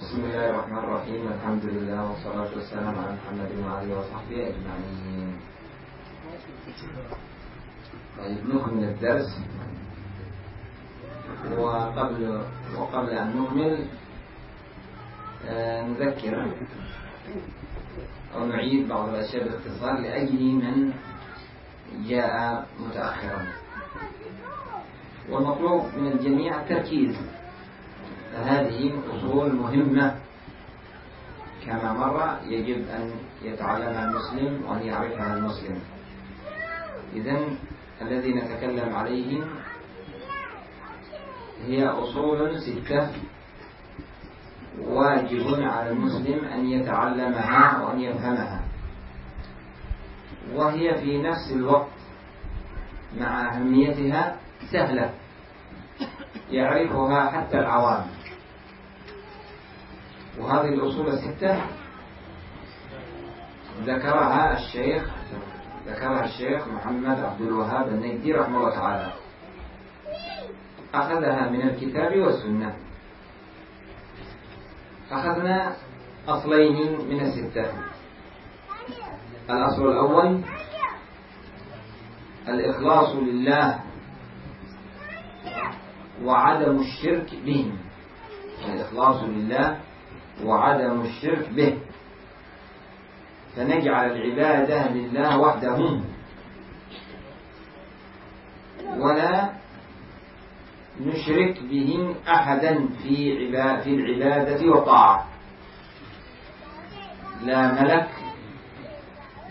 بسم الله الرحمن الرحيم الحمد لله والصلاة والسلام على محمد وعلى وصحبه أجمعين طيب نكمل الدرس وقبل وقبل أن نكمل نذكر أو نعيد بعض الأشياء باختصار لأجل من جاء متأخرا والمطلوب من الجميع التركيز فهذه أصول مهمة. كما مر يجب أن يتعلمها المسلم وأن يعرفها المسلم. إذا الذي نتكلم عليه هي أصول ستة. واجب على المسلم أن يتعلمها وأن يفهمها. وهي في نفس الوقت مع أهميتها سهلة. يعرفها حتى العوام. وهذه الأصول الستة. ذكرها الشيخ ذكرها الشيخ محمد عبد الوهاب النجدي رحمه الله تعالى. أخذها من الكتاب والسنة. أخذنا أصلين من الستة. الأصل الأول الإخلاص لله وعدم الشرك به. الإخلاص لله وعدم الشرك به. فنجعل العبادة لله وحده. ولا نشرك به أحدا في في العبادة والطاعة. لا ملك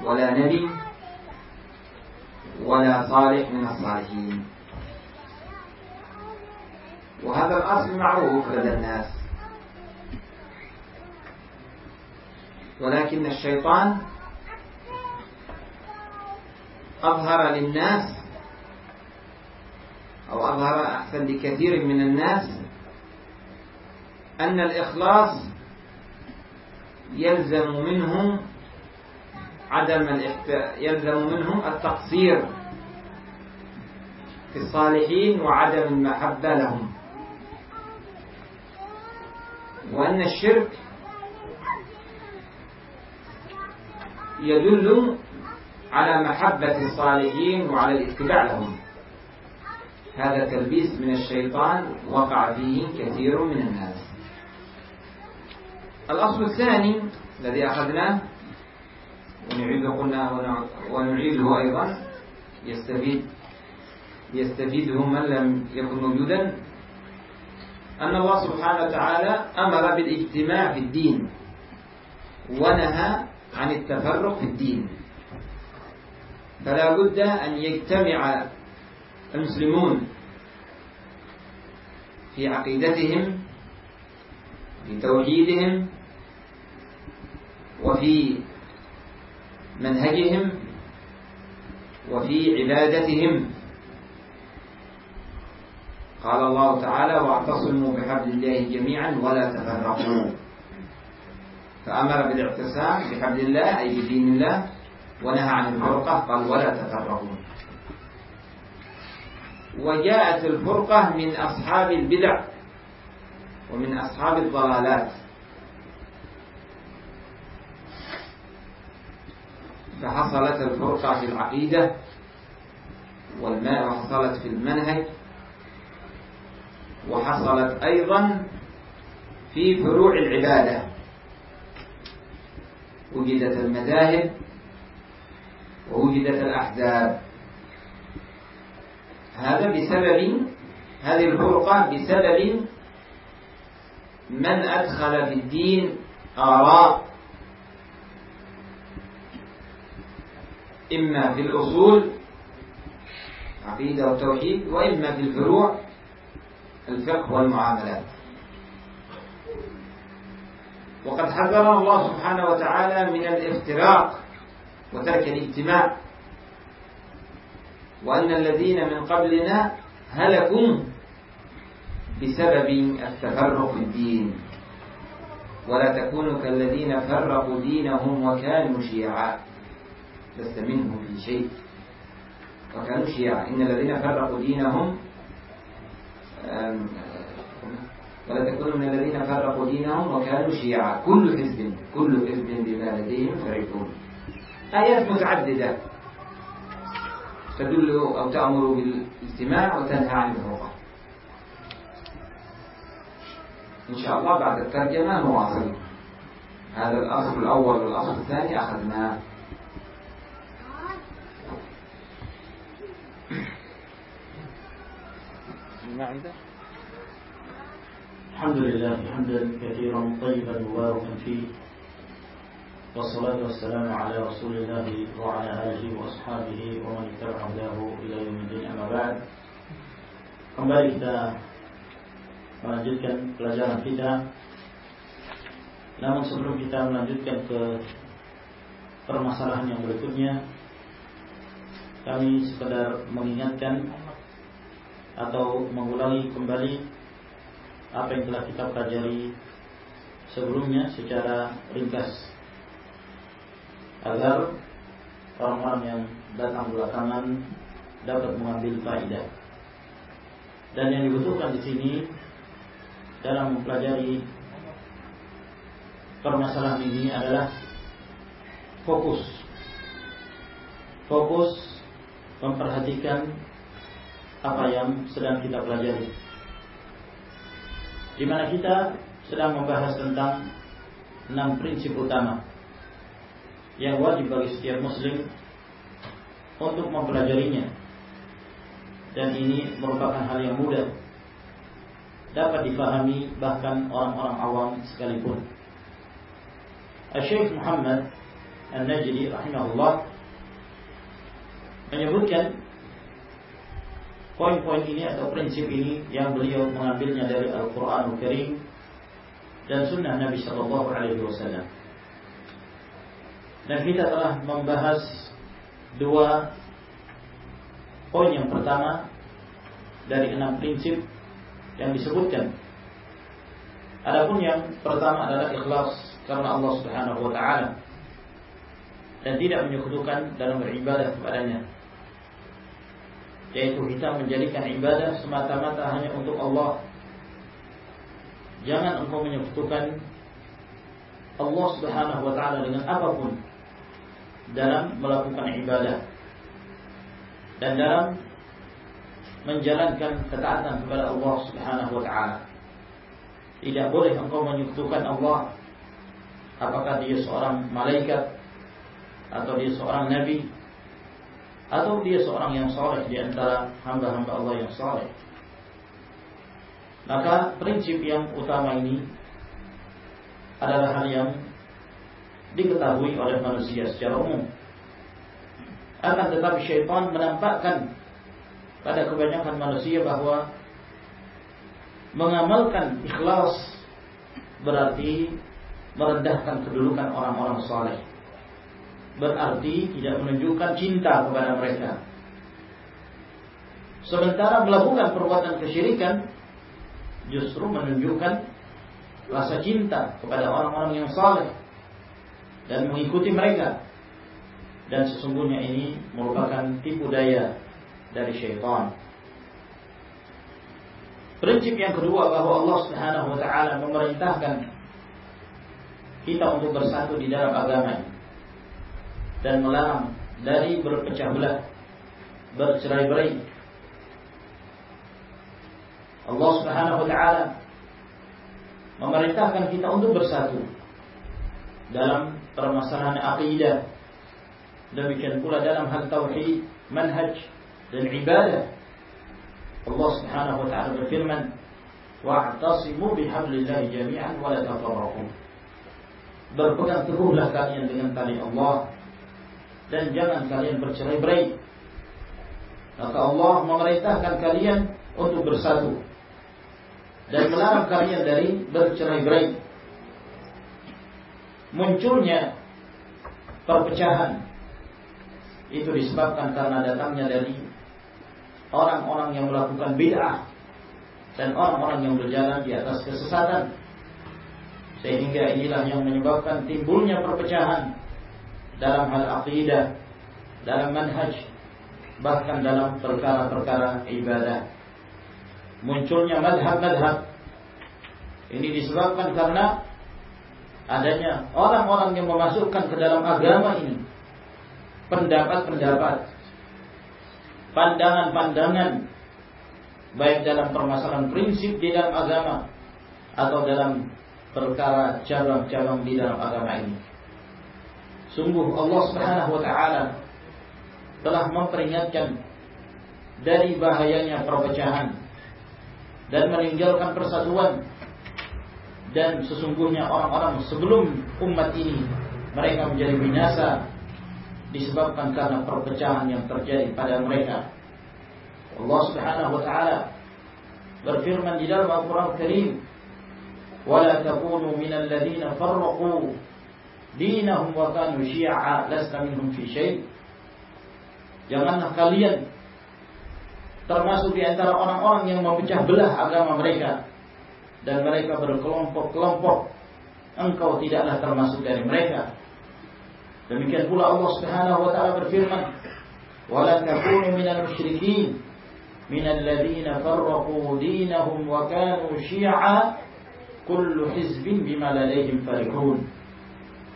ولا نبي ولا صالح من الصالحين. وهذا الأصل معروف لدى الناس. ولكن الشيطان أظهر للناس أو أظهر أحسن لكثير من الناس أن الإخلاص يلزم منهم عدم الاحت... يلزم منهم التقصير في الصالحين وعدم المحبة لهم. وأن الشرك يدل على محبة الصالحين وعلى الاتباع لهم. هذا تلبيس من الشيطان وقع فيه كثير من الناس. الأصل الثاني الذي أخذناه ونعيده قلنا ونعيده أيضا يستفيد يستفيده من لم يكن موجودا أن الله سبحانه وتعالى أمر بالإجتماع في الدين ونهى عن التفرق في الدين. فلا بد أن يجتمع المسلمون في عقيدتهم في توحيدهم وفي منهجهم وفي عبادتهم. قال الله تعالى واعتصموا بحبل الله جميعا ولا تفرقوا. فأمر بالاعتصام بحبل الله أي بدين الله ونهى عن الفرقة قال ولا تفرقوا. وجاءت الفرقة من أصحاب البدع ومن أصحاب الضلالات. فحصلت الفرقة في العقيدة وحصلت في المنهج. وحصلت أيضا في فروع العبادة. وجدت المذاهب ووجدت الأحزاب. هذا بسبب هذه الفرقة بسبب من أدخل في الدين آراء إما في الأصول عقيدة وتوحيد وإما في الفروع الفقه والمعاملات. وقد حذرنا الله سبحانه وتعالى من الافتراق وترك الاجتماع. وأن الذين من قبلنا هلكوا بسبب التفرق الدين. ولا تكونوا كالذين فرقوا دينهم وكانوا شيعا. لست منهم في شيء. وكانوا شيعا. إن الذين فرقوا دينهم ولا تكونوا من الذين فرقوا دينهم وكانوا شيعا. كل حزب كل حزب بما لديهم فرحون آيات متعددة. تدل أو تأمر بالاجتماع وتنهى عن الفرقة إن شاء الله بعد الترجمة نواصل. هذا الأصل الأول والأصل الثاني أخذناه ما عنده الحمد لله حمدا كثيرا طيبا مباركا فيه والصلاة والسلام على رسول الله وعلى آله وأصحابه ومن اتبع هداه إلى يوم الدين أما بعد kembali kita melanjutkan pelajaran kita namun sebelum kita melanjutkan ke permasalahan yang berikutnya kami sekedar mengingatkan atau mengulangi kembali apa yang telah kita pelajari sebelumnya secara ringkas agar orang-orang yang datang belakangan dapat mengambil faedah. Dan yang dibutuhkan di sini dalam mempelajari permasalahan ini adalah fokus. Fokus memperhatikan apa yang sedang kita pelajari di mana kita sedang membahas tentang enam prinsip utama yang wajib bagi setiap muslim untuk mempelajarinya. Dan ini merupakan hal yang mudah dapat difahami bahkan orang-orang awam sekalipun. Syekh Muhammad An-Najdi rahimahullah menyebutkan poin-poin ini atau prinsip ini yang beliau mengambilnya dari Al-Quran Al-Karim dan Sunnah Nabi Shallallahu Alaihi Wasallam. Dan kita telah membahas dua poin yang pertama dari enam prinsip yang disebutkan. Adapun yang pertama adalah ikhlas karena Allah Subhanahu Wa Taala dan tidak menyekutukan dalam beribadah kepadanya yaitu kita menjadikan ibadah semata-mata hanya untuk Allah. Jangan engkau menyekutukan Allah Subhanahu wa taala dengan apa pun dalam melakukan ibadah dan dalam menjalankan ketaatan kepada Allah Subhanahu wa taala. Tidak boleh engkau menyekutukan Allah apakah dia seorang malaikat atau dia seorang nabi atau dia seorang yang soleh di antara hamba-hamba Allah yang soleh. Maka prinsip yang utama ini adalah hal yang diketahui oleh manusia secara umum. Akan tetapi syaitan menampakkan pada kebanyakan manusia bahwa mengamalkan ikhlas berarti merendahkan kedudukan orang-orang soleh berarti tidak menunjukkan cinta kepada mereka. Sementara melakukan perbuatan kesyirikan justru menunjukkan rasa cinta kepada orang-orang yang saleh dan mengikuti mereka. Dan sesungguhnya ini merupakan tipu daya dari syaitan. Prinsip yang kedua bahwa Allah Subhanahu wa taala memerintahkan kita untuk bersatu di dalam agama dan melarang dari berpecah belah, bercerai-berai. Allah Subhanahu wa taala memerintahkan kita untuk bersatu dalam permasalahan akidah. Demikian pula dalam hal tauhid, manhaj dan ibadah. Allah Subhanahu wa taala berfirman, "Wa'tasimu bihablillahi jami'an wa la tafarraqu." Berpegang teguhlah kalian dengan tali Allah dan jangan kalian bercerai-berai. Maka Allah memerintahkan kalian untuk bersatu dan melarang kalian dari bercerai-berai. Munculnya perpecahan itu disebabkan karena datangnya dari orang-orang yang melakukan bid'ah dan orang-orang yang berjalan di atas kesesatan. Sehingga inilah yang menyebabkan timbulnya perpecahan dalam hal akidah, dalam manhaj, bahkan dalam perkara-perkara ibadah. Munculnya madhab-madhab ini disebabkan karena adanya orang-orang yang memasukkan ke dalam agama ini pendapat-pendapat, pandangan-pandangan baik dalam permasalahan prinsip di dalam agama atau dalam perkara cabang-cabang di dalam agama ini. Sungguh Allah Subhanahu wa taala telah memperingatkan dari bahayanya perpecahan dan meninggalkan persatuan dan sesungguhnya orang-orang sebelum umat ini mereka menjadi binasa disebabkan karena perpecahan yang terjadi pada mereka. Allah Subhanahu wa taala berfirman di dalam Al-Qur'an Karim, "Wa la takunu minal ladzina farraqu dinahum wa kanu syi'a lasta minhum fi syai'." Janganlah kalian termasuk di antara orang-orang yang memecah belah agama mereka dan mereka berkelompok-kelompok. Engkau tidaklah termasuk dari mereka. Demikian pula Allah Subhanahu wa taala berfirman, "Wa la takunu minal musyrikin minal ladzina farraqu dinahum wa kanu syi'a kullu hizbin bima ladaihim farihun."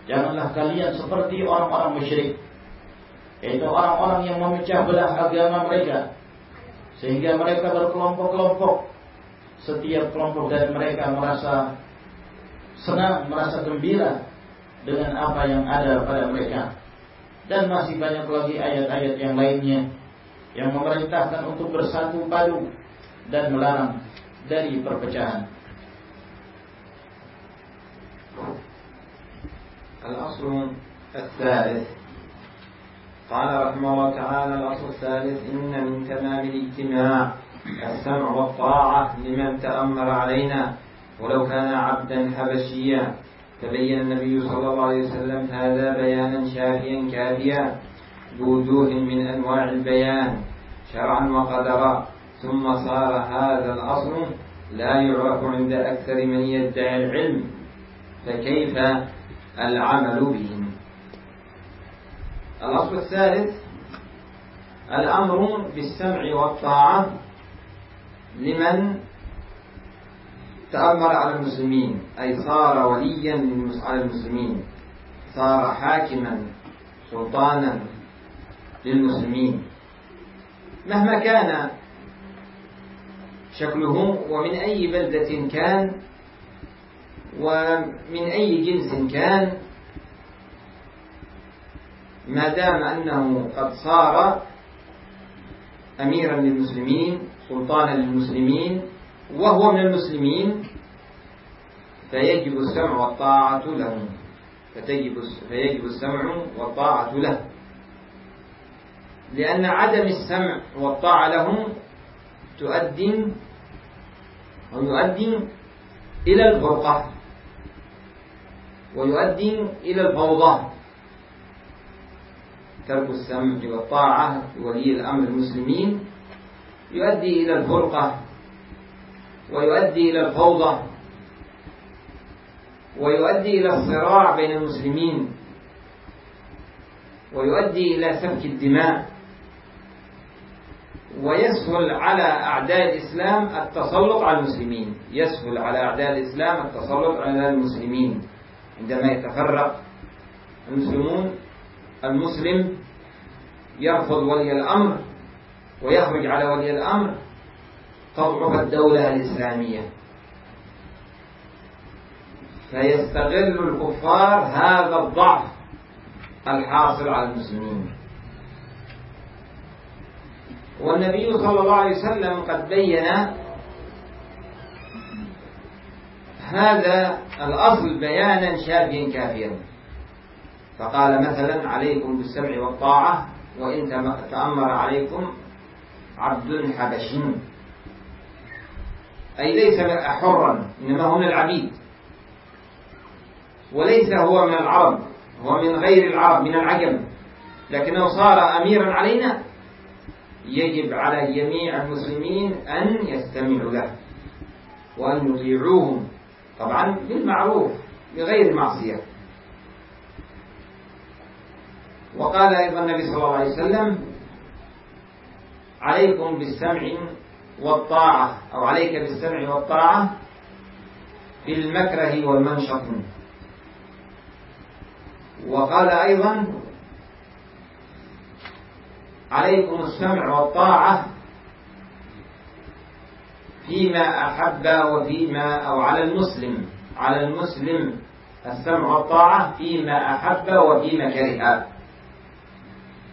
Janganlah kalian seperti orang-orang musyrik, yaitu orang-orang yang memecah belah agama mereka sehingga mereka berkelompok-kelompok. Setiap kelompok dari mereka merasa senang, merasa gembira dengan apa yang ada pada mereka. Dan masih banyak lagi ayat-ayat yang lainnya yang memerintahkan untuk bersatu padu dan melarang dari perpecahan. الأصل الثالث. قال رحمه الله تعالى الأصل الثالث إن من تمام الاجتماع السمع والطاعة لمن تأمر علينا ولو كان عبدا حبشيا. تبين النبي صلى الله عليه وسلم هذا بيانا شافيا كافيا بوجوه من أنواع البيان شرعا وقدرا. ثم صار هذا الأصل لا يعرف عند أكثر من يدعي العلم فكيف العمل بهم. الأصل الثالث الأمر بالسمع والطاعة لمن تأمر على المسلمين أي صار وليا على المسلمين صار حاكما سلطانا للمسلمين. مهما كان شكله ومن أي بلدة كان ومن أي جنس كان ما دام أنه قد صار أميرا للمسلمين سلطانا للمسلمين وهو من المسلمين فيجب السمع والطاعة له. فتجب فيجب السمع والطاعة له. لأن عدم السمع والطاعة له تؤدي أو يؤدي إلى الفرقة ويؤدي إلى الفوضى ترك السمع والطاعة لولي الأمر المسلمين. يؤدي إلى الفرقة ويؤدي إلى الفوضى ويؤدي إلى الصراع بين المسلمين ويؤدي إلى سفك الدماء. ويسهل على أعداء الإسلام التسلط على المسلمين. يسهل على أعداء الإسلام التسلط على المسلمين. عندما يتفرق المسلمون المسلم يرفض ولي الأمر ويخرج على ولي الأمر تضعف الدولة الإسلامية. فيستغل الكفار هذا الضعف الحاصل على المسلمين. والنبي صلى الله عليه وسلم قد بين هذا الأصل بيانا شافيا كافيا. فقال مثلا عليكم بالسمع والطاعة وإن تأمر عليكم عبد حبشي أي ليس حرا إنما هو من العبيد. وليس هو من العرب هو من غير العرب من العجم. لكنه صار أميرا علينا. يجب على جميع المسلمين أن يستمعوا له وأن يطيعوهم. طبعا بالمعروف بغير معصية. وقال أيضا النبي صلى الله عليه وسلم عليكم بالسمع والطاعة أو عليك بالسمع والطاعة في المكره والمنشط. وقال أيضا عليكم السمع والطاعة فيما أحب وفيما أو على المسلم. على المسلم السمع والطاعة فيما أحب وفيما كره.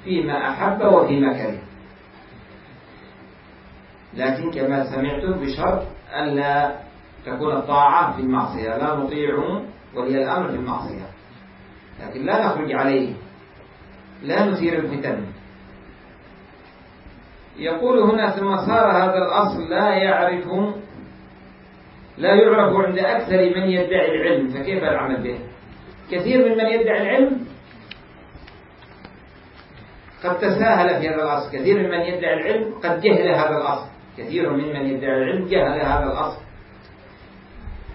فيما أحب وفيما كره. لكن كما سمعتم بشرط ألا تكون الطاعة في المعصية. لا نطيع ولي الأمر في المعصية. لكن لا نخرج عليه. لا نثير الفتن. يقول هنا ثم صار هذا الأصل لا يعرف لا يعرف عند أكثر من يدعي العلم فكيف العمل به؟ كثير من من يدعي العلم قد تساهل في هذا الأصل كثير من من يدعي العلم قد جهل هذا الأصل كثير من من يدعي العلم جهل هذا الأصل.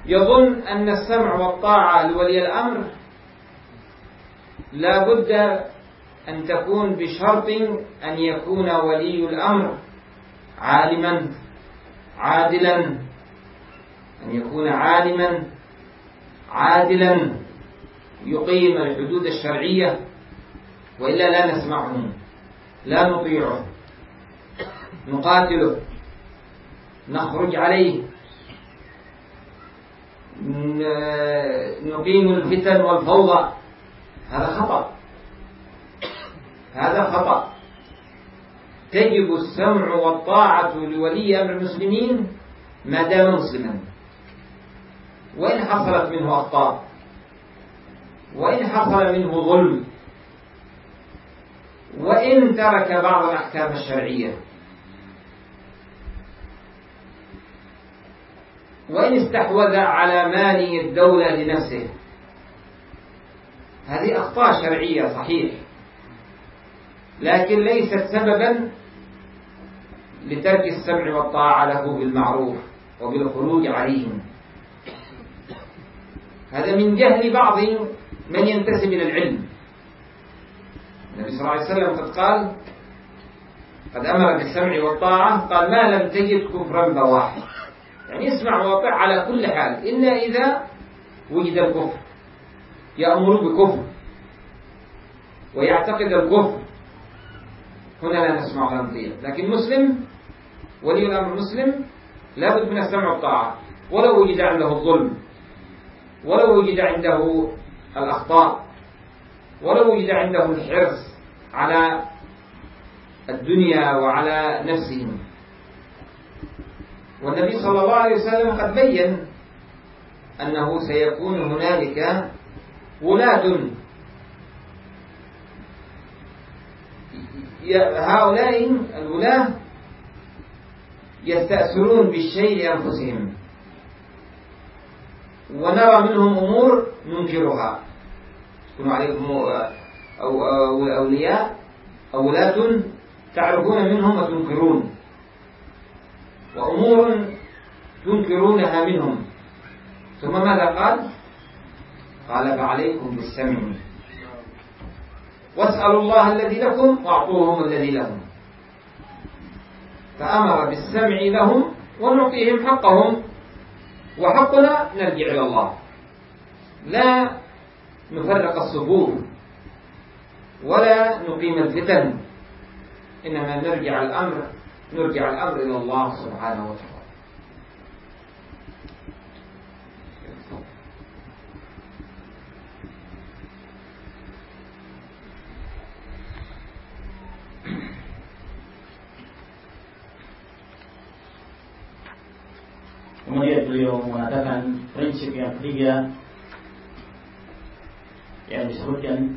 يظن أن السمع والطاعة لولي الأمر لا بد أن تكون بشرط أن يكون ولي الأمر عالما عادلا. أن يكون عالما عادلا. يقيم الحدود الشرعية وإلا لا نسمعه لا نطيعه. نقاتله نخرج عليه. نقيم الفتن والفوضى. هذا خطأ. هذا خطأ. تجب السمع والطاعة لولي أمر المسلمين ما دام مسلما وإن حصلت منه أخطاء. وإن حصل منه ظلم. وإن ترك بعض الأحكام الشرعية. وإن استحوذ على مال الدولة لنفسه. هذه أخطاء شرعية صحيح. لكن ليست سببا لترك السمع والطاعة له بالمعروف وبالخروج عليهم. هذا من جهل بعض من ينتسب إلى العلم. النبي صلى الله عليه وسلم قد قال قد أمر بالسمع والطاعة قال ما لم تجد كفرا بواحد. يعني اسمع وأطع على كل حال. إلا إذا وجد الكفر يأمر بكفر ويعتقد الكفر هنا لا نسمع نطيع لكن مسلم ولي الأمر مسلم لابد من السمع والطاعة. ولو وجد عنده الظلم ولو وجد عنده الأخطاء ولو وجد عنده الحرص على الدنيا وعلى نفسهم والنبي صلى الله عليه وسلم قد بين أنه سيكون هنالك ولاة هؤلاء الولاة يستأثرون بالشيء لأنفسهم. ونرى منهم أمور ننكرها. يكون عليكم أو أولياء أو ولاة تعرفون منهم وتنكرون. وأمور تنكرونها منهم. ثم ماذا قال؟ قال فعليكم بالسمع. واسألوا الله الذي لكم واعطوهم الذي لهم. فأمر بالسمع لهم ونعطيهم حقهم وحقنا نرجع إلى الله. لا نفرق الصفوف ولا نقيم الفتن إنما نرجع الأمر نرجع الأمر إلى الله سبحانه وتعالى. Ketiga yang disebutkan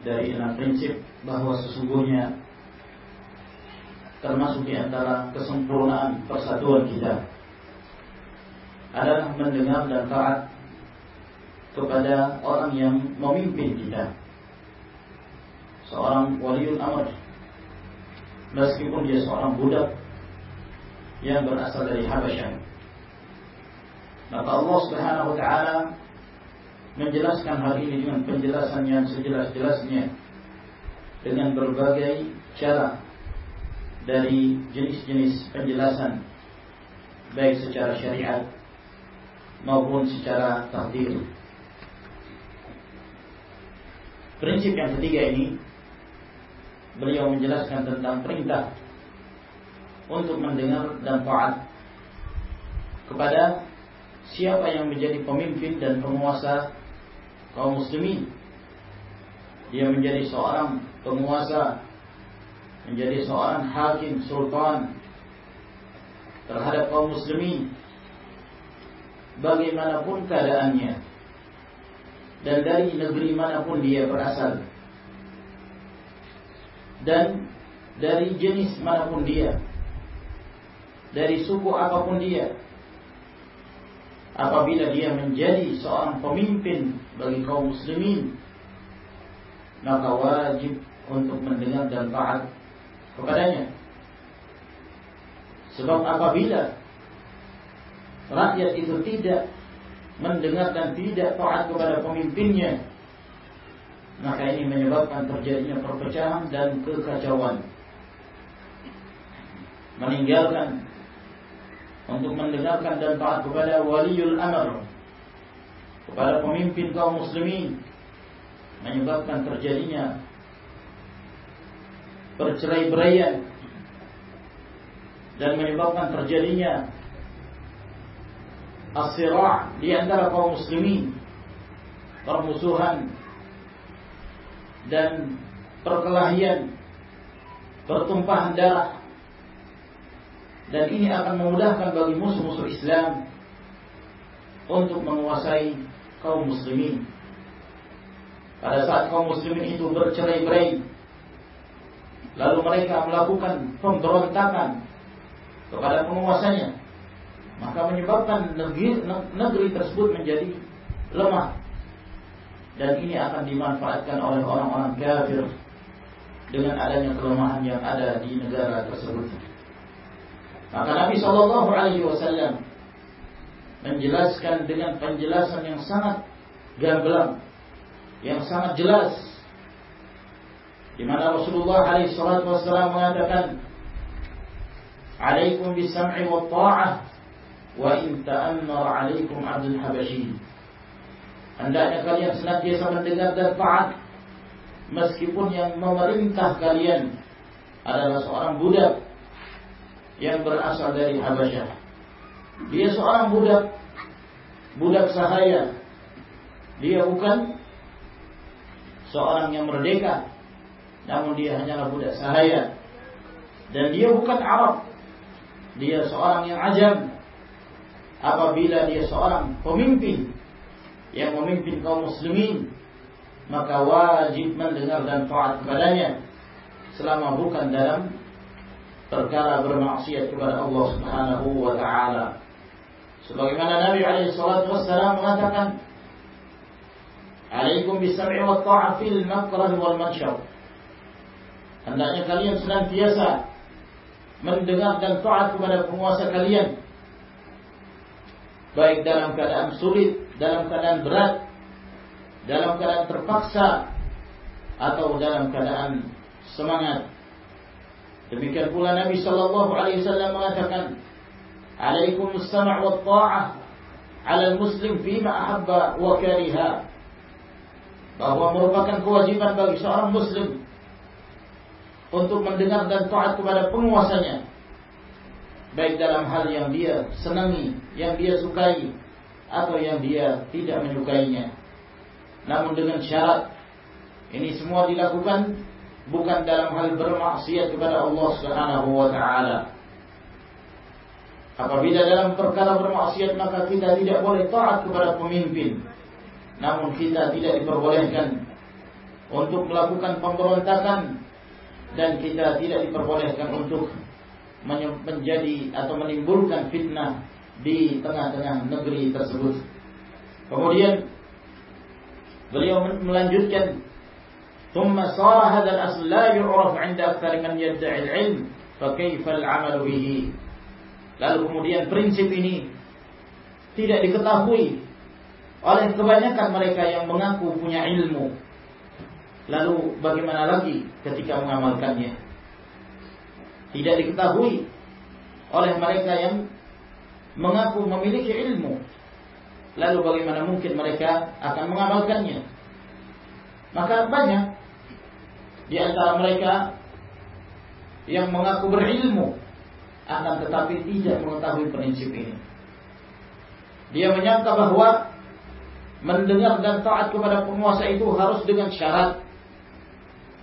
dari enam prinsip bahwa sesungguhnya termasuk di antara kesempurnaan persatuan kita adalah mendengar dan taat kepada orang yang memimpin kita. Seorang waliul amr meskipun dia seorang budak yang berasal dari Habasyah maka Allah Subhanahu wa taala menjelaskan hal ini dengan penjelasan yang sejelas-jelasnya dengan berbagai cara dari jenis-jenis penjelasan baik secara syariat maupun secara takdir. prinsip yang ketiga ini beliau menjelaskan tentang perintah untuk mendengar dan taat kepada siapa yang menjadi pemimpin dan penguasa kaum muslimin. Dia menjadi seorang penguasa, menjadi seorang hakim sultan terhadap kaum muslimin bagaimanapun keadaannya dan dari negeri mana pun dia berasal dan dari jenis mana pun dia dari suku apa pun dia apabila dia menjadi seorang pemimpin bagi kaum muslimin maka wajib untuk mendengar dan taat kepadanya. Sebab apabila rakyat itu tidak mendengar dan tidak taat kepada pemimpinnya maka ini menyebabkan terjadinya perpecahan dan kekacauan. Meninggalkan untuk mendengarkan dan taat kepada waliul amr kepada pemimpin kaum muslimin menyebabkan terjadinya percerai-beraian dan menyebabkan terjadinya asira' di antara kaum muslimin, permusuhan dan perkelahian, pertumpahan darah. Dan ini akan memudahkan bagi musuh-musuh Islam untuk menguasai kaum muslimin. Pada saat kaum muslimin itu bercerai-berai, lalu mereka melakukan pemberontakan kepada penguasanya, maka menyebabkan negeri, negeri tersebut menjadi lemah dan ini akan dimanfaatkan oleh orang-orang kafir dengan adanya kelemahan yang ada di negara tersebut. Maka Nabi Shallallahu Alaihi Wasallam menjelaskan dengan penjelasan yang sangat gamblang, yang sangat jelas, di mana Rasulullah Alaihi Wasallam mengatakan, "Alaikum bisam'i wa ta'ah wa in ta'ammara 'alaikum 'abdul habasyi hendaknya kalian senantiasa mendengar dan taat meskipun yang memerintah kalian adalah seorang budak yang berasal dari Habasyah. Dia seorang budak. Budak sahaya. Dia bukan seorang yang merdeka. Namun dia hanyalah budak sahaya. Dan dia bukan Arab. Dia seorang yang ajam. Apabila dia seorang pemimpin yang memimpin kaum muslimin maka wajib mendengar dan taat kepadanya selama bukan dalam perkara bermaksiat kepada Allah Subhanahu wa taala. Sebagaimana Nabi alaihi salatu wassalam mengatakan, "Alaikum bis-sam'i wa ta'a fil makrah wal mansyar." Hendaknya kalian senantiasa mendengar dan taat kepada penguasa kalian baik dalam keadaan sulit, dalam keadaan berat, dalam keadaan terpaksa, atau dalam keadaan semangat. Demikian pula Nabi Shallallahu Alaihi Wasallam mengatakan, "Alaikum sama wa ta'ah ala muslim fima ahabba wa kariha." Bahwa merupakan kewajiban bagi seorang muslim untuk mendengar dan taat kepada penguasanya baik dalam hal yang dia senangi, yang dia sukai atau yang dia tidak menyukainya. Namun dengan syarat ini semua dilakukan bukan dalam hal bermaksiat kepada Allah Subhanahu wa taala. Apabila dalam perkara bermaksiat maka kita tidak boleh taat kepada pemimpin. Namun kita tidak diperbolehkan untuk melakukan pemberontakan dan kita tidak diperbolehkan untuk menjadi atau menimbulkan fitnah di tengah-tengah negeri tersebut. Kemudian beliau melanjutkan ثم صار هذا الأصل لا يعرف عند أكثر من يدعي العلم فكيف العمل به Lalu kemudian prinsip ini tidak diketahui oleh kebanyakan mereka yang mengaku punya ilmu. Lalu bagaimana lagi ketika mengamalkannya? tidak diketahui oleh mereka yang mengaku memiliki ilmu. Lalu bagaimana mungkin mereka akan mengamalkannya? Maka banyak di antara mereka yang mengaku berilmu akan tetapi tidak mengetahui prinsip ini. Dia menyangka bahwa mendengar dan taat kepada penguasa itu harus dengan syarat.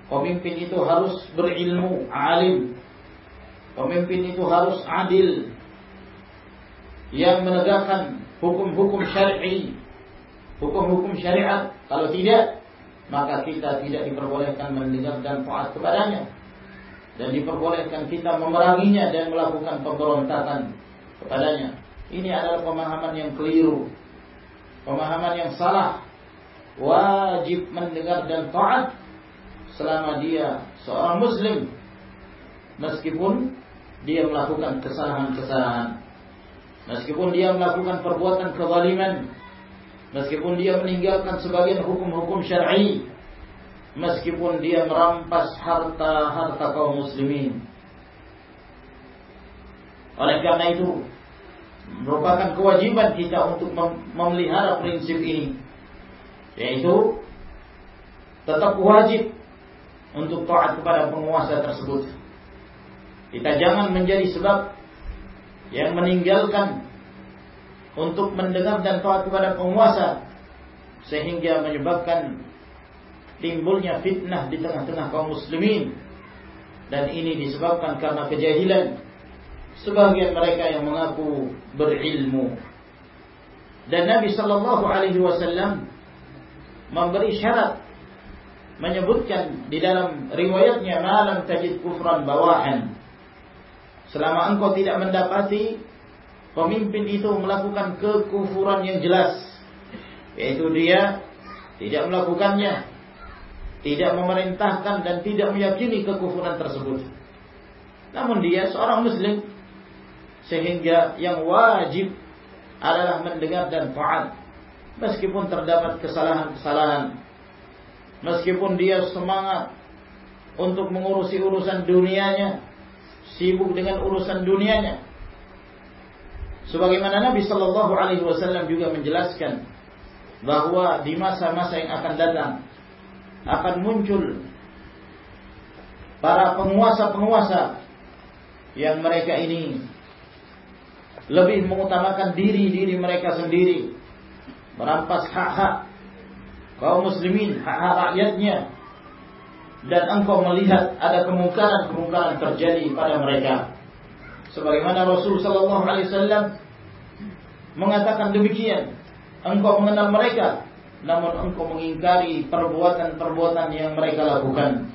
Pemimpin itu harus berilmu, alim. Pemimpin itu harus adil. Yang menegakkan hukum-hukum syar'i, hukum-hukum syariat. Kalau tidak, maka kita tidak diperbolehkan mendengar dan taat kepadanya. Dan diperbolehkan kita memeranginya dan melakukan pemberontakan kepadanya. Ini adalah pemahaman yang keliru, pemahaman yang salah. Wajib mendengar dan taat selama dia seorang muslim. Meskipun dia melakukan kesalahan-kesalahan. Meskipun dia melakukan perbuatan kezaliman meskipun dia meninggalkan sebagian hukum-hukum syar'i meskipun dia merampas harta-harta kaum muslimin. Oleh karena itu, merupakan kewajiban kita untuk memelihara prinsip ini, yaitu tetap wajib untuk taat kepada penguasa tersebut. Kita jangan menjadi sebab yang meninggalkan untuk mendengar dan taat kepada penguasa sehingga menyebabkan timbulnya fitnah di tengah-tengah kaum muslimin. Dan ini disebabkan karena kejahilan sebagian mereka yang mengaku berilmu. Dan Nabi Shallallahu Alaihi Wasallam memberi syarat menyebutkan di dalam riwayatnya malam tajid kufran bawahan. Selama engkau tidak mendapati pemimpin itu melakukan kekufuran yang jelas yaitu dia tidak melakukannya tidak memerintahkan dan tidak meyakini kekufuran tersebut. Namun dia seorang muslim sehingga yang wajib adalah mendengar dan taat meskipun terdapat kesalahan-kesalahan. Meskipun dia semangat untuk mengurusi urusan dunianya, sibuk dengan urusan dunianya. Sebagaimana Nabi Shallallahu Alaihi Wasallam juga menjelaskan bahwa di masa-masa yang akan datang akan muncul para penguasa-penguasa yang mereka ini lebih mengutamakan diri-diri mereka sendiri merampas hak-hak kaum muslimin, hak-hak rakyatnya dan engkau melihat ada kemungkaran-kemungkaran terjadi pada mereka sebagaimana Rasul sallallahu alaihi wasallam mengatakan demikian engkau mengenal mereka namun engkau mengingkari perbuatan-perbuatan yang mereka lakukan.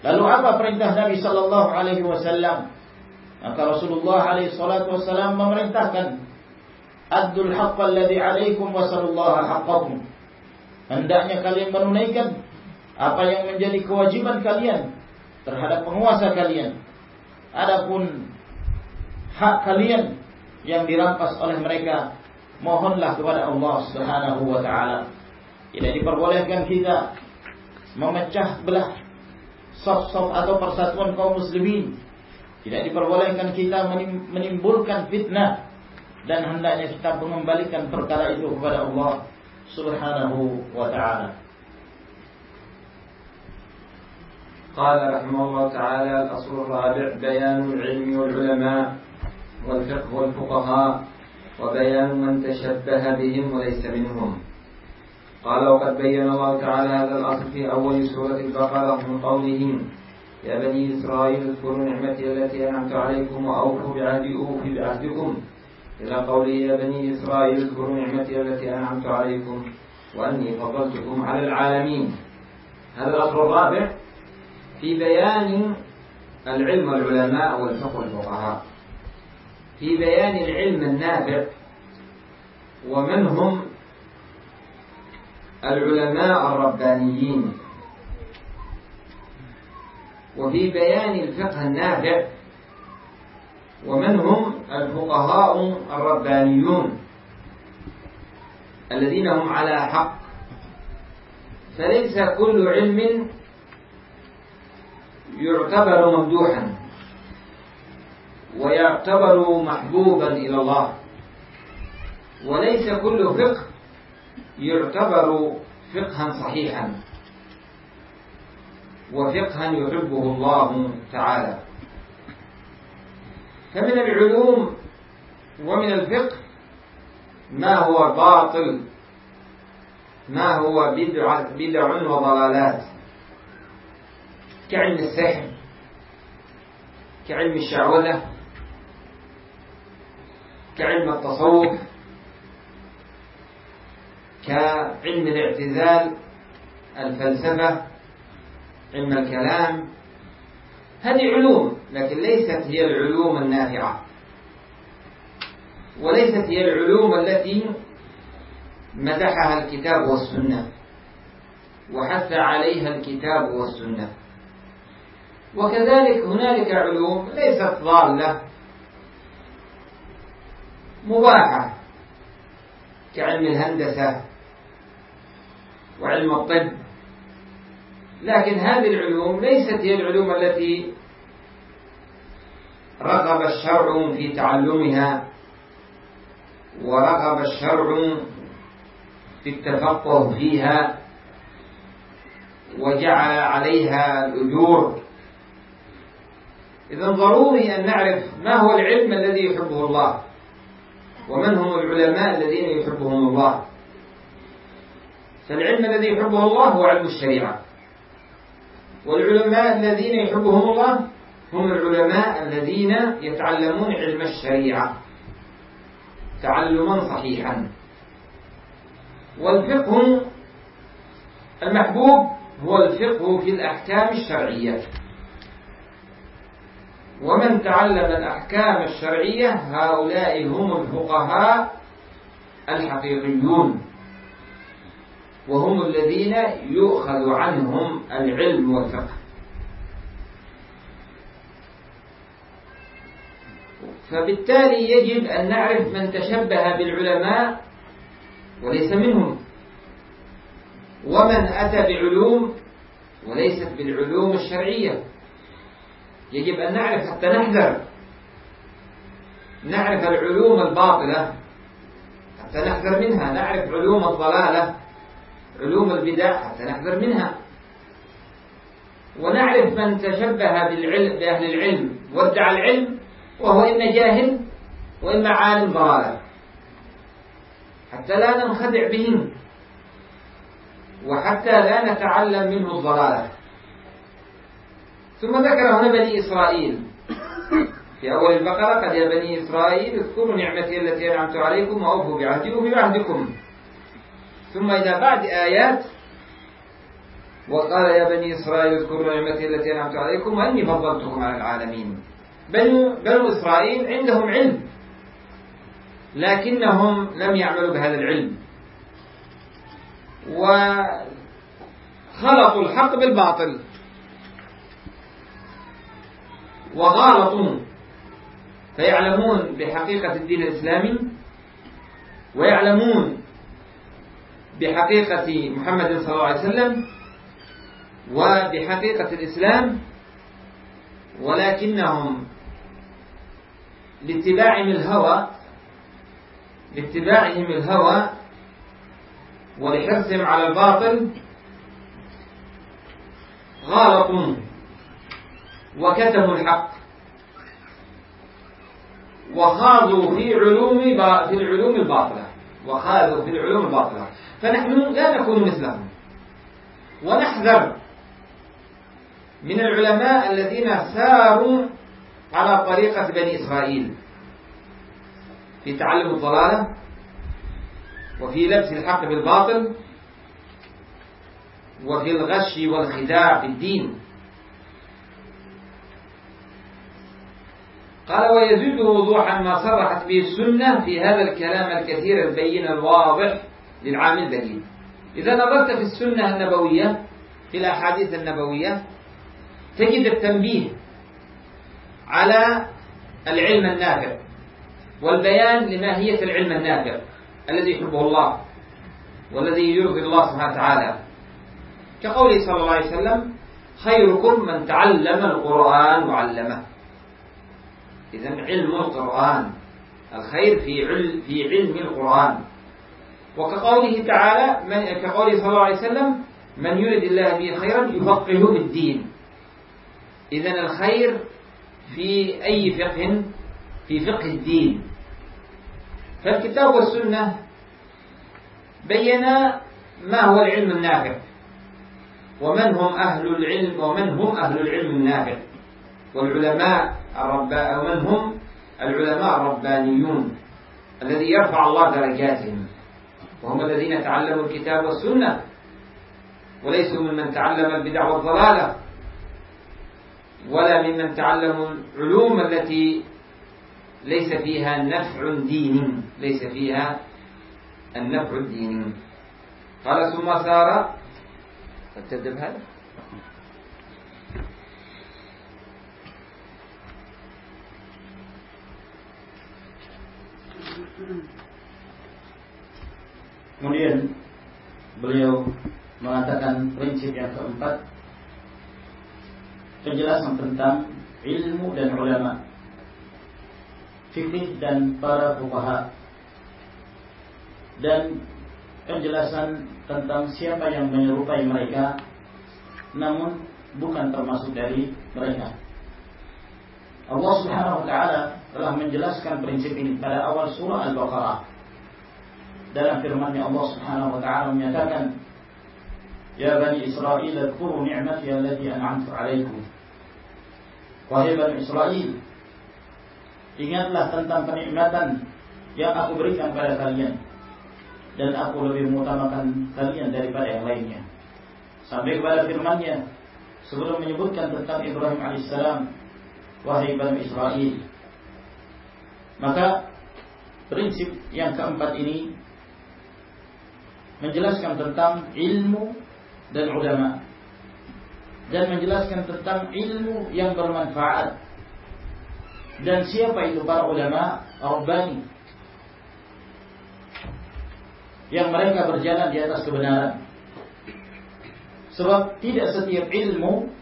Lalu apa perintah Nabi sallallahu alaihi wasallam? Maka Rasulullah alaihi wasallam memerintahkan Addul haqqa alladhi alaikum wa sallallahu haqqakum. Hendaknya kalian menunaikan apa yang menjadi kewajiban kalian terhadap penguasa kalian. Adapun hak kalian yang dirampas oleh mereka mohonlah kepada Allah Subhanahu wa taala. Tidak diperbolehkan kita memecah belah saf-saf atau persatuan kaum muslimin. Tidak diperbolehkan kita menimbulkan fitnah dan hendaknya kita mengembalikan perkara itu kepada Allah Subhanahu wa taala. قال رحمه الله تعالى الأصل الرابع بيان العلم والعلماء والفقه والفقهاء وبيان من تشبه بهم وليس منهم. قال وقد بين الله تعالى هذا الأصل في أول سورة البقرة من قولهم يا بني إسرائيل اذكروا نعمتي التي أنعمت عليكم وأوفوا بعهدي أوف بعهدكم. إلى قوله يا بني إسرائيل اذكروا نعمتي التي أنعمت عليكم وأني فضلتكم على العالمين. هذا الأصل الرابع في بيان العلم والعلماء والفقه والفقهاء. في بيان العلم النافع ومن هم العلماء الربانيين. وفي بيان الفقه النافع ومن هم الفقهاء الربانيون الذين هم على حق. فليس كل علم يعتبر ممدوحا. ويعتبر محبوبا إلى الله. وليس كل فقه يعتبر فقها صحيحا. وفقها يحبه الله تعالى. فمن العلوم ومن الفقه ما هو باطل ما هو بدع, بدع وضلالات. كعلم السحر كعلم الشعوذة كعلم التصوف كعلم الاعتزال الفلسفة علم الكلام. هذه علوم لكن ليست هي العلوم النافعة. وليست هي العلوم التي مدحها الكتاب والسنة وحث عليها الكتاب والسنة. وكذلك هنالك علوم ليست ضالة. مباحة كعلم الهندسة وعلم الطب. لكن هذه العلوم ليست هي العلوم التي رغب الشرع في تعلمها ورغب الشرع في التفقه فيها وجعل عليها الأجور. إذا ضروري أن نعرف ما هو العلم الذي يحبه الله. ومن هم العلماء الذين يحبهم الله؟ فالعلم الذي يحبه الله هو علم الشريعة. والعلماء الذين يحبهم الله هم العلماء الذين يتعلمون علم الشريعة. تعلما صحيحا. والفقه المحبوب هو الفقه في الأحكام الشرعية. ومن تعلم الأحكام الشرعية هؤلاء هم الفقهاء الحقيقيون. وهم الذين يؤخذ عنهم العلم والفقه. فبالتالي يجب أن نعرف من تشبه بالعلماء وليس منهم. ومن أتى بعلوم وليست بالعلوم الشرعية. يجب أن نعرف حتى نحذر نعرف العلوم الباطلة. حتى نحذر منها. نعرف علوم الضلالة. علوم البدع. حتى نحذر منها. ونعرف من تشبه بالعلم بأهل العلم. وادعى العلم وهو إما جاهل وإما عالم ضلالة. حتى لا ننخدع بهم. وحتى لا نتعلم منه الضلالة. ثم ذكر هنا بني إسرائيل. في أول البقرة قد يا بني إسرائيل اذكروا نعمتي التي أنعمت عليكم وأوفوا بعهدي وفي عهدكم ثم إلى بعد آيات وقال يا بني إسرائيل اذكروا نعمتي التي أنعمت عليكم وأني فضلتكم على العالمين. بنو, بنو إسرائيل عندهم علم لكنهم لم يعملوا بهذا العلم. وخلطوا الحق بالباطل. وغالطوا فيعلمون بحقيقة الدين الإسلامي ويعلمون بحقيقة محمد صلى الله عليه وسلم وبحقيقة الإسلام ولكنهم لاتباعهم الهوى لاتباعهم الهوى ولحرصهم على الباطل غالطوا وكتموا الحق. وخاضوا في علوم في العلوم الباطلة. وخاضوا في العلوم الباطلة. فنحن لا نكون مثلهم. ونحذر من العلماء الذين ساروا على طريقة بني إسرائيل. في تعلم الضلالة وفي لبس الحق بالباطل وفي الغش والخداع في الدين. قال ويزيد وضوحا ما صرحت به السنة في هذا الكلام الكثير البين الواضح للعام البديل. إذا نظرت في السنة النبوية في الأحاديث النبوية تجد التنبيه على العلم النافع والبيان لماهية العلم النافع الذي يحبه الله والذي يرضي الله سبحانه وتعالى. كقوله صلى الله عليه وسلم خيركم من تعلم القرآن وعلمه. إذا علم القرآن الخير في علم في علم القرآن. وكقوله تعالى من كقوله صلى الله عليه وسلم من يريد الله به خيرا يفقهه في الدين. إذا الخير في أي فقه؟ في فقه الدين. فالكتاب والسنة بينا ما هو العلم النافع. ومن هم أهل العلم ومن هم أهل العلم النافع. والعلماء الربا ومن هم العلماء الربانيون الذي يرفع الله درجاتهم وهم الذين تعلموا الكتاب والسنة وليسوا ممن تعلم البدع والضلالة ولا ممن تعلموا العلوم التي ليس فيها نفع ديني ليس فيها النفع الديني. قال ثم سار هذا Kemudian beliau mengatakan prinsip yang keempat penjelasan tentang ilmu dan ulama fikih dan para fuqaha dan penjelasan tentang siapa yang menyerupai mereka namun bukan termasuk dari mereka Allah Subhanahu wa taala telah menjelaskan prinsip ini pada awal surah Al-Baqarah dalam firman-Nya Allah Subhanahu wa taala menyatakan Ya Bani Israel اذكروا نعمتي التي أنعمت عليكم Wahai Bani Israel Ingatlah tentang kenikmatan Yang aku berikan pada kalian Dan aku lebih mengutamakan kalian daripada yang lainnya Sampai kepada firman-Nya Sebelum menyebutkan tentang Ibrahim alaihissalam Wahai Bani Israel. Maka Prinsip yang keempat ini menjelaskan tentang ilmu dan ulama. Dan menjelaskan tentang ilmu yang bermanfaat. Dan siapa itu para ulama? Rabbani. Yang mereka berjalan di atas kebenaran. Sebab tidak setiap ilmu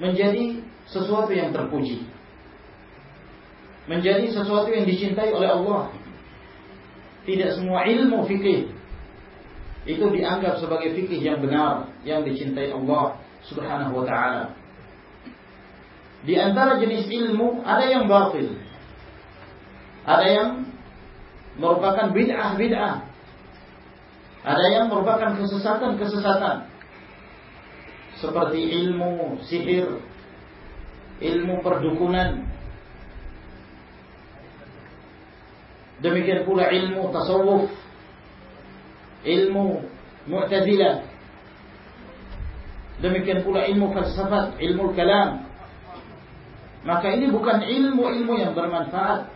menjadi sesuatu yang terpuji menjadi sesuatu yang dicintai oleh Allah tidak semua ilmu fikih itu dianggap sebagai fikih yang benar yang dicintai Allah Subhanahu wa taala. Di antara jenis ilmu ada yang batil. Ada yang merupakan bid'ah-bid'ah. Ada yang merupakan kesesatan-kesesatan. Seperti ilmu sihir, ilmu perdukunan, Demikian pula ilmu tasawuf, ilmu mu'tazilah. Demikian pula ilmu falsafat, ilmu kalam. Maka ini bukan ilmu-ilmu yang bermanfaat.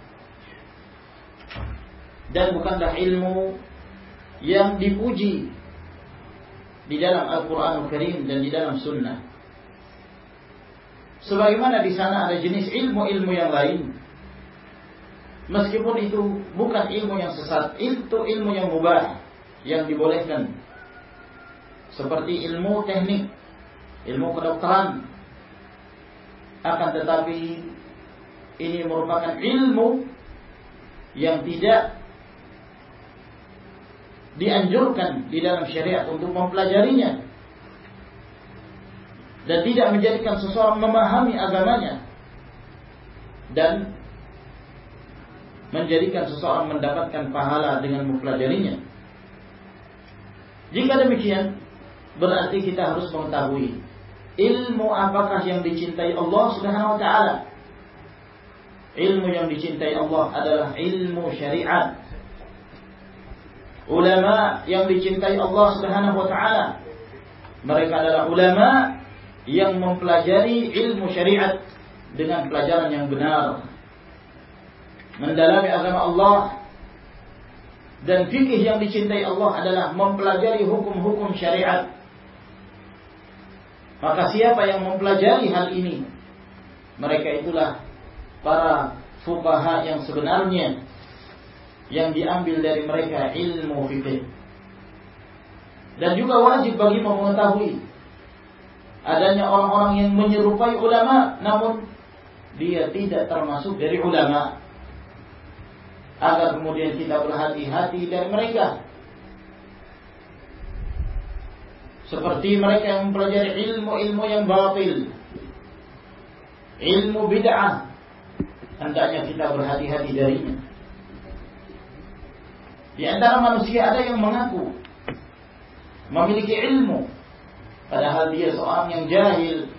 Dan bukanlah ilmu yang dipuji di dalam Al-Quranul Karim dan di dalam Sunnah. Sebagaimana di sana ada jenis ilmu-ilmu yang lain Meskipun itu bukan ilmu yang sesat, itu ilmu yang mubah, yang dibolehkan. Seperti ilmu teknik, ilmu kedokteran. Akan tetapi ini merupakan ilmu yang tidak dianjurkan di dalam syariat untuk mempelajarinya dan tidak menjadikan seseorang memahami agamanya dan menjadikan seseorang mendapatkan pahala dengan mempelajarinya. Jika demikian, berarti kita harus mengetahui ilmu apakah yang dicintai Allah Subhanahu wa taala. Ilmu yang dicintai Allah adalah ilmu syariat. Ulama yang dicintai Allah Subhanahu wa taala mereka adalah ulama yang mempelajari ilmu syariat dengan pelajaran yang benar mendalami agama Allah dan fikih yang dicintai Allah adalah mempelajari hukum-hukum syariat. Maka siapa yang mempelajari hal ini? Mereka itulah para fuqaha yang sebenarnya yang diambil dari mereka ilmu fikih. Dan juga wajib bagi mengetahui adanya orang-orang yang menyerupai ulama namun dia tidak termasuk dari ulama agar kemudian kita berhati-hati dari mereka. seperti mereka yang mempelajari ilmu-ilmu yang batil, ilmu bid'ah, hendaknya kita berhati-hati darinya. Di antara manusia ada yang mengaku memiliki ilmu, padahal dia seorang yang jahil,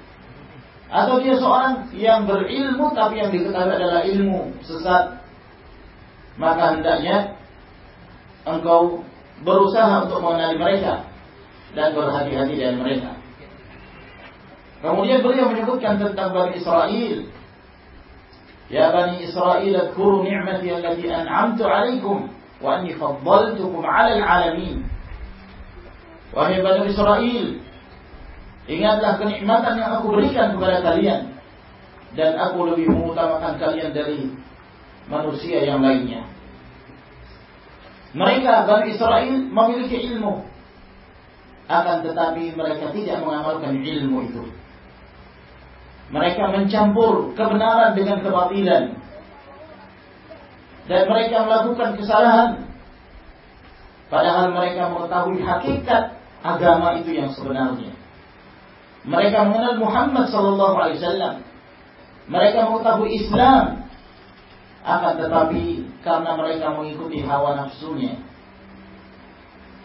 atau dia seorang yang berilmu tapi yang diketahui adalah ilmu sesat, maka hendaknya engkau berusaha untuk mengenali mereka dan berhati-hati dari mereka. Kemudian beliau menyebutkan tentang Bani Israel. Ya Bani Israel, adkuru ni'mati allati an'amtu alaikum anni faddaltukum 'ala al-'alamin. Wahai Bani Israel, ingatlah kenikmatan yang aku berikan kepada kalian dan aku lebih mengutamakan kalian dari manusia yang lainnya. Mereka Bani Israel memiliki ilmu akan tetapi mereka tidak mengamalkan ilmu itu. Mereka mencampur kebenaran dengan kebatilan. Dan mereka melakukan kesalahan. Padahal mereka mengetahui hakikat agama itu yang sebenarnya. Mereka mengenal Muhammad sallallahu alaihi wasallam. Mereka mengetahui Islam. Akan tetapi karena mereka mengikuti hawa nafsunya,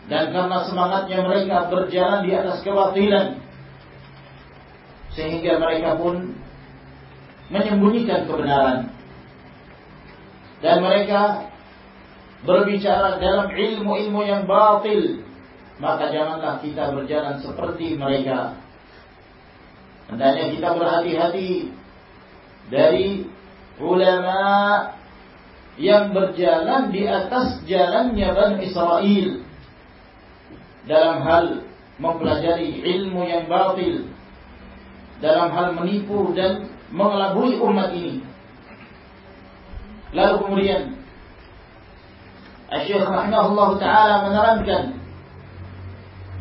dan karena semangatnya mereka berjalan di atas kebatilan sehingga mereka pun menyembunyikan kebenaran dan mereka berbicara dalam ilmu-ilmu yang batil maka janganlah kita berjalan seperti mereka hendaknya kita berhati-hati dari ulama yang berjalan di atas jalannya Bani Israel dalam hal mempelajari ilmu yang batil, dalam hal menipu dan mengelabui umat ini. Lalu kemudian Syekh rahimahullah taala menerangkan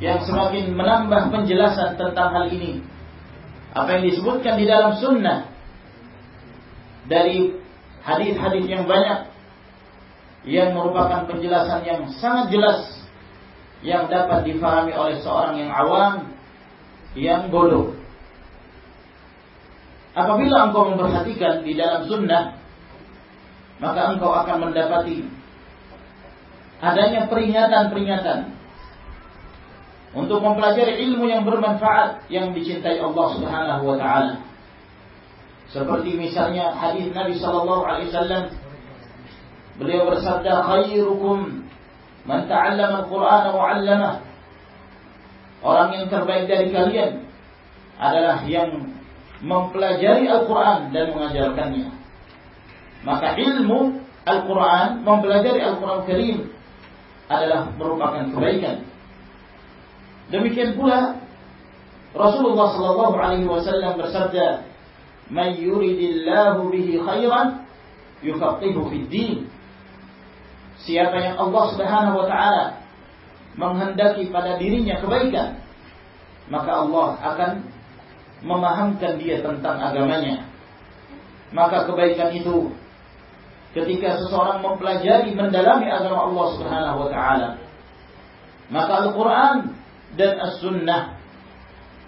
yang semakin menambah penjelasan tentang hal ini. Apa yang disebutkan di dalam sunnah dari hadis-hadis yang banyak yang merupakan penjelasan yang sangat jelas yang dapat difahami oleh seorang yang awam yang bodoh. Apabila engkau memperhatikan di dalam sunnah, maka engkau akan mendapati adanya peringatan-peringatan untuk mempelajari ilmu yang bermanfaat yang dicintai Allah Subhanahu wa taala. Seperti misalnya hadis Nabi sallallahu alaihi wasallam beliau bersabda khairukum Man ta'allama al-Qur'an wa. Orang yang terbaik dari kalian adalah yang mempelajari Al-Quran dan mengajarkannya. Maka ilmu Al-Quran, mempelajari Al-Quran Karim adalah merupakan kebaikan. Demikian pula Rasulullah Sallallahu Alaihi Wasallam bersabda, "Man yuridillahu bihi khairan, yufaqihu fid din." Siapa yang Allah Subhanahu wa taala menghendaki pada dirinya kebaikan, maka Allah akan memahamkan dia tentang agamanya. Maka kebaikan itu ketika seseorang mempelajari mendalami agama Allah Subhanahu wa taala, maka Al-Qur'an dan As-Sunnah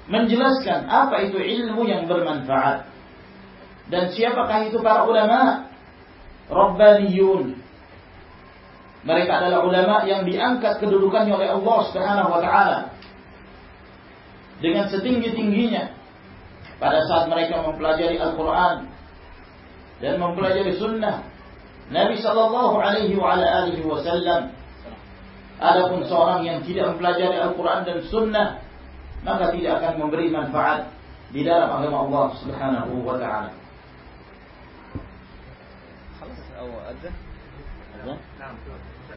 menjelaskan apa itu ilmu yang bermanfaat. Dan siapakah itu para ulama? Rabbaniyun mereka adalah ulama yang diangkat kedudukannya oleh Allah Subhanahu wa taala. Dengan setinggi-tingginya pada saat mereka mempelajari Al-Qur'an dan mempelajari sunnah Nabi sallallahu alaihi wa ala alihi wasallam. Adapun seorang yang tidak mempelajari Al-Qur'an dan sunnah maka tidak akan memberi manfaat di dalam agama Allah Subhanahu wa taala. خلاص أو أذن؟ نعم